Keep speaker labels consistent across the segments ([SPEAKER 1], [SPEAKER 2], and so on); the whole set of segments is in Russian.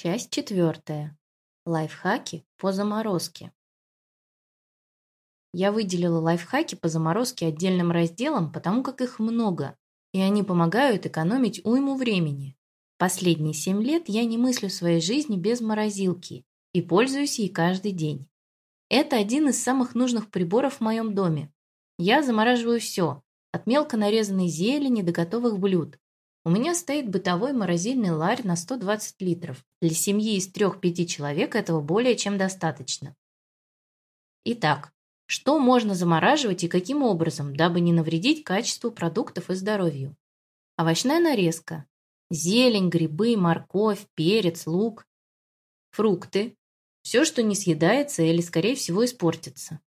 [SPEAKER 1] Часть четвертая. Лайфхаки по заморозке. Я выделила лайфхаки по заморозке отдельным разделом, потому как их много, и они помогают экономить уйму времени. Последние семь лет я не мыслю своей жизни без морозилки и пользуюсь ей каждый день. Это один из самых нужных приборов в моем доме. Я замораживаю все, от мелко нарезанной зелени до готовых блюд, у меня стоит бытовой морозильный ларь на 120 литров. Для семьи из 3-5 человек этого более чем достаточно. Итак, что можно замораживать и каким образом, дабы не навредить качеству продуктов и здоровью? Овощная нарезка. Зелень, грибы, морковь, перец, лук. Фрукты. Все, что не съедается или, скорее всего, испортится.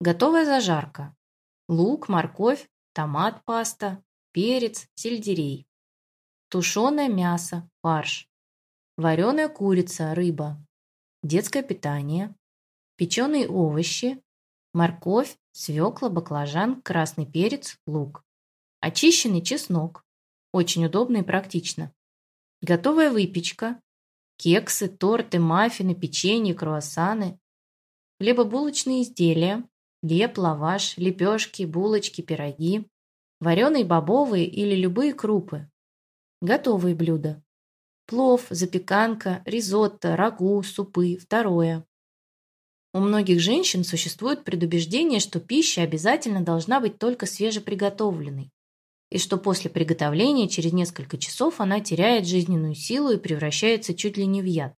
[SPEAKER 1] Готовая зажарка. Лук, морковь, томат, паста, перец, сельдерей тушеное мясо, фарш, вареная курица, рыба, детское питание, печеные овощи, морковь, свекла, баклажан, красный перец, лук, очищенный чеснок, очень удобно и практично, готовая выпечка, кексы, торты, маффины, печенье, круассаны, хлебобулочные изделия, хлеб, лаваш, лепешки, булочки, пироги, вареные бобовые или любые крупы, Готовые блюда. Плов, запеканка, ризотто, рагу, супы. Второе. У многих женщин существует предубеждение, что пища обязательно должна быть только свежеприготовленной, и что после приготовления через несколько часов она теряет жизненную силу и превращается чуть ли не в яд.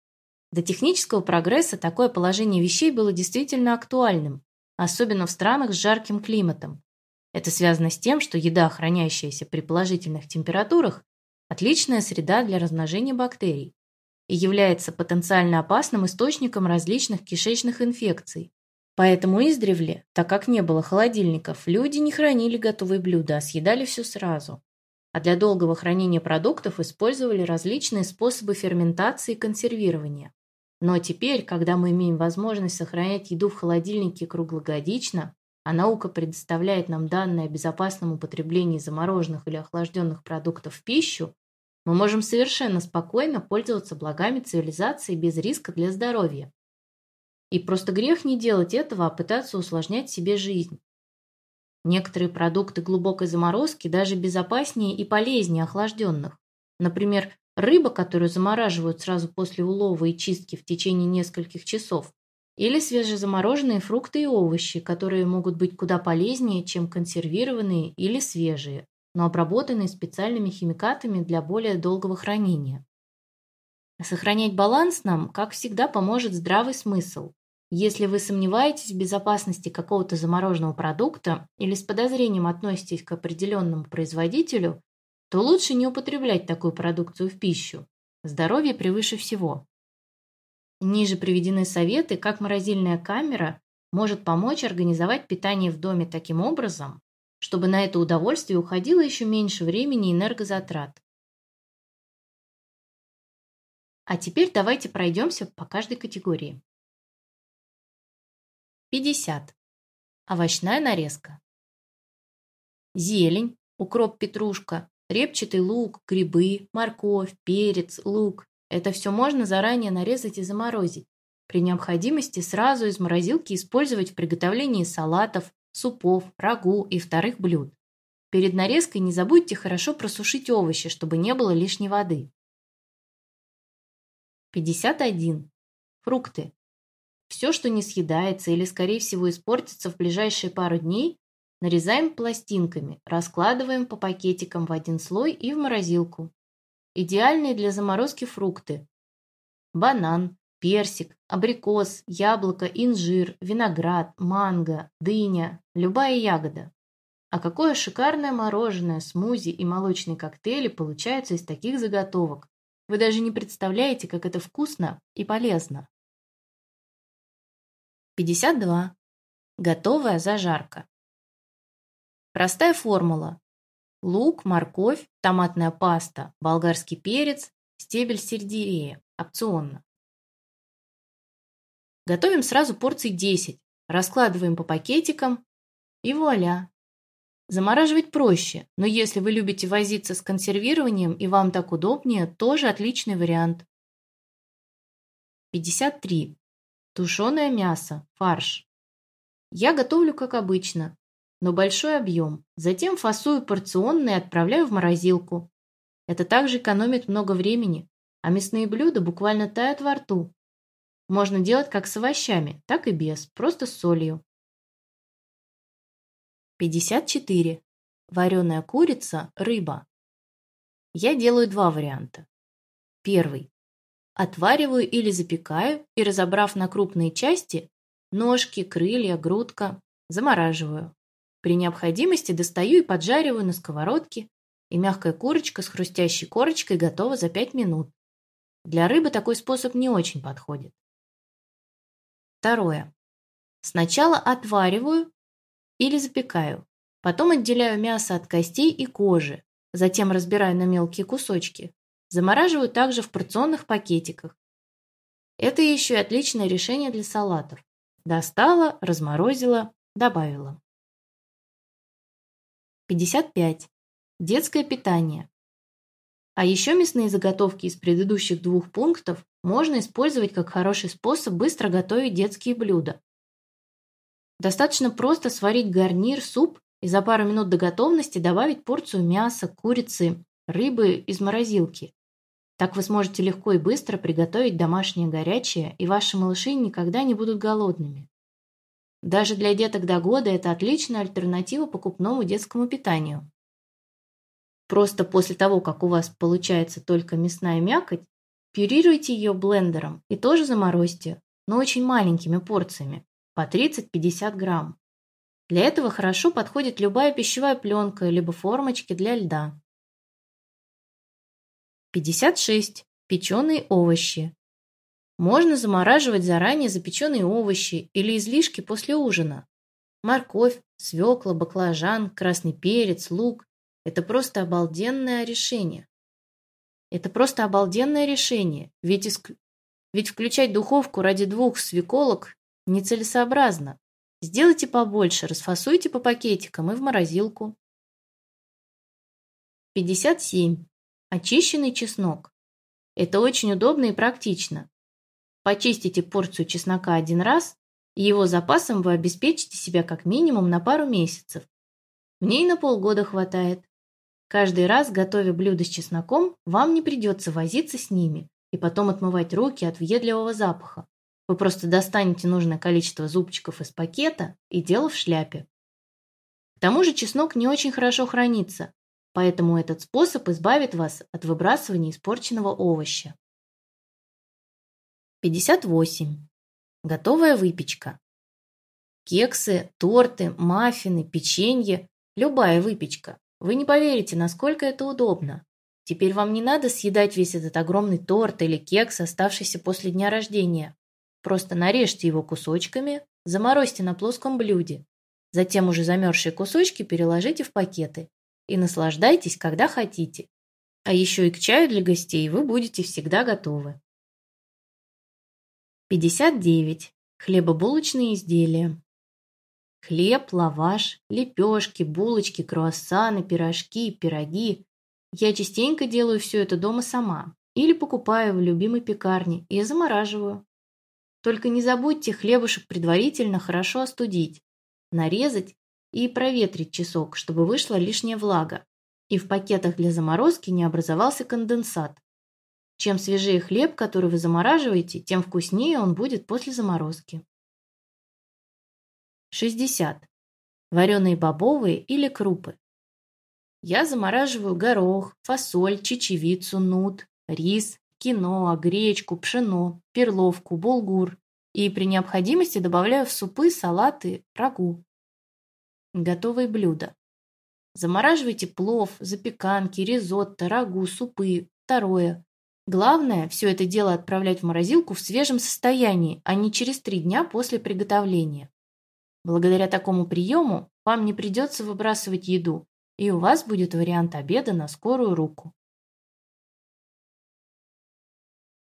[SPEAKER 1] До технического прогресса такое положение вещей было действительно актуальным, особенно в странах с жарким климатом. Это связано с тем, что еда, хранящаяся при положительных температурах, отличная среда для размножения бактерий и является потенциально опасным источником различных кишечных инфекций. Поэтому издревле, так как не было холодильников, люди не хранили готовые блюда, а съедали все сразу. А для долгого хранения продуктов использовали различные способы ферментации и консервирования. Но теперь, когда мы имеем возможность сохранять еду в холодильнике круглогодично, а наука предоставляет нам данные о безопасном употреблении замороженных или охлажденных продуктов в пищу, мы можем совершенно спокойно пользоваться благами цивилизации без риска для здоровья. И просто грех не делать этого, а пытаться усложнять себе жизнь. Некоторые продукты глубокой заморозки даже безопаснее и полезнее охлажденных. Например, рыба, которую замораживают сразу после улова и чистки в течение нескольких часов, или свежезамороженные фрукты и овощи, которые могут быть куда полезнее, чем консервированные или свежие, но обработанные специальными химикатами для более долгого хранения. Сохранять баланс нам, как всегда, поможет здравый смысл. Если вы сомневаетесь в безопасности какого-то замороженного продукта или с подозрением относитесь к определенному производителю, то лучше не употреблять такую продукцию в пищу. Здоровье превыше всего. Ниже приведены советы, как морозильная камера может помочь организовать питание в доме таким образом, чтобы на это удовольствие уходило еще меньше времени и энергозатрат. А теперь давайте пройдемся по каждой категории. 50. Овощная нарезка. Зелень, укроп, петрушка, репчатый лук, грибы, морковь, перец, лук, это все можно заранее нарезать и заморозить. При необходимости сразу из морозилки использовать в приготовлении салатов, супов, рагу и вторых блюд. Перед нарезкой не забудьте хорошо просушить овощи, чтобы не было лишней воды. 51. Фрукты. Все, что не съедается или, скорее всего, испортится в ближайшие пару дней, нарезаем пластинками, раскладываем по пакетикам в один слой и в морозилку. Идеальные для заморозки фрукты. Банан, персик, абрикос, яблоко, инжир, виноград, манго, дыня, любая ягода. А какое шикарное мороженое, смузи и молочные коктейли получаются из таких заготовок. Вы даже не представляете, как это вкусно и полезно. 52. Готовая зажарка. Простая формула. Лук, морковь, томатная паста, болгарский перец, стебель сельдерея. Опционно. Готовим сразу порций 10. Раскладываем по пакетикам. И вуаля. Замораживать проще, но если вы любите возиться с консервированием и вам так удобнее, тоже отличный вариант. 53. Тушеное мясо, фарш. Я готовлю как обычно, но большой объем. Затем фасую порционно и отправляю в морозилку. Это также экономит много времени, а мясные блюда буквально тают во рту. Можно делать как с овощами, так и без, просто с солью. 54. Вареная курица, рыба. Я делаю два варианта. Первый. Отвариваю или запекаю и, разобрав на крупные части, ножки, крылья, грудка, замораживаю. При необходимости достаю и поджариваю на сковородке, и мягкая курочка с хрустящей корочкой готова за 5 минут. Для рыбы такой способ не очень подходит. Второе. Сначала отвариваю или запекаю, потом отделяю мясо от костей и кожи, затем разбираю на мелкие кусочки, Замораживаю также в порционных пакетиках. Это еще и отличное решение для салатов. Достала, разморозила, добавила. 55. Детское питание. А еще мясные заготовки из предыдущих двух пунктов можно использовать как хороший способ быстро готовить детские блюда. Достаточно просто сварить гарнир, суп и за пару минут до готовности добавить порцию мяса, курицы, рыбы из морозилки. Так вы сможете легко и быстро приготовить домашнее горячее, и ваши малыши никогда не будут голодными. Даже для деток до года это отличная альтернатива покупному детскому питанию. Просто после того, как у вас получается только мясная мякоть, пюрируйте ее блендером и тоже заморозьте, но очень маленькими порциями, по 30-50 грамм. Для этого хорошо подходит любая пищевая пленка, либо формочки для льда. 56. Печеные овощи. Можно замораживать заранее запеченные овощи или излишки после ужина. Морковь, свекла, баклажан, красный перец, лук – это просто обалденное решение. Это просто обалденное решение, ведь, иск... ведь включать духовку ради двух свеколок нецелесообразно. Сделайте побольше, расфасуйте по пакетикам и в морозилку. 57. Очищенный чеснок. Это очень удобно и практично. Почистите порцию чеснока один раз, и его запасом вы обеспечите себя как минимум на пару месяцев. Мне и на полгода хватает. Каждый раз, готовя блюдо с чесноком, вам не придется возиться с ними и потом отмывать руки от въедливого запаха. Вы просто достанете нужное количество зубчиков из пакета и дело в шляпе. К тому же чеснок не очень хорошо хранится, Поэтому этот способ избавит вас от выбрасывания испорченного овоща. 58. Готовая выпечка. Кексы, торты, маффины, печенье – любая выпечка. Вы не поверите, насколько это удобно. Теперь вам не надо съедать весь этот огромный торт или кекс, оставшийся после дня рождения. Просто нарежьте его кусочками, заморозьте на плоском блюде. Затем уже замерзшие кусочки переложите в пакеты и наслаждайтесь, когда хотите. А еще и к чаю для гостей вы будете всегда готовы. 59. Хлебобулочные изделия. Хлеб, лаваш, лепешки, булочки, круассаны, пирожки, пироги. Я частенько делаю все это дома сама или покупаю в любимой пекарне и замораживаю. Только не забудьте хлебушек предварительно хорошо остудить, нарезать и проветрить часок, чтобы вышла лишняя влага, и в пакетах для заморозки не образовался конденсат. Чем свежее хлеб, который вы замораживаете, тем вкуснее он будет после заморозки. 60. Вареные бобовые или крупы. Я замораживаю горох, фасоль, чечевицу, нут, рис, киноа, гречку, пшено, перловку, булгур и при необходимости добавляю в супы, салаты, рагу. Готовые блюда. Замораживайте плов, запеканки, ризотто, рагу, супы. Второе. Главное, все это дело отправлять в морозилку в свежем состоянии, а не через три дня после приготовления. Благодаря такому приему вам не придется выбрасывать еду, и у вас будет вариант обеда на скорую руку.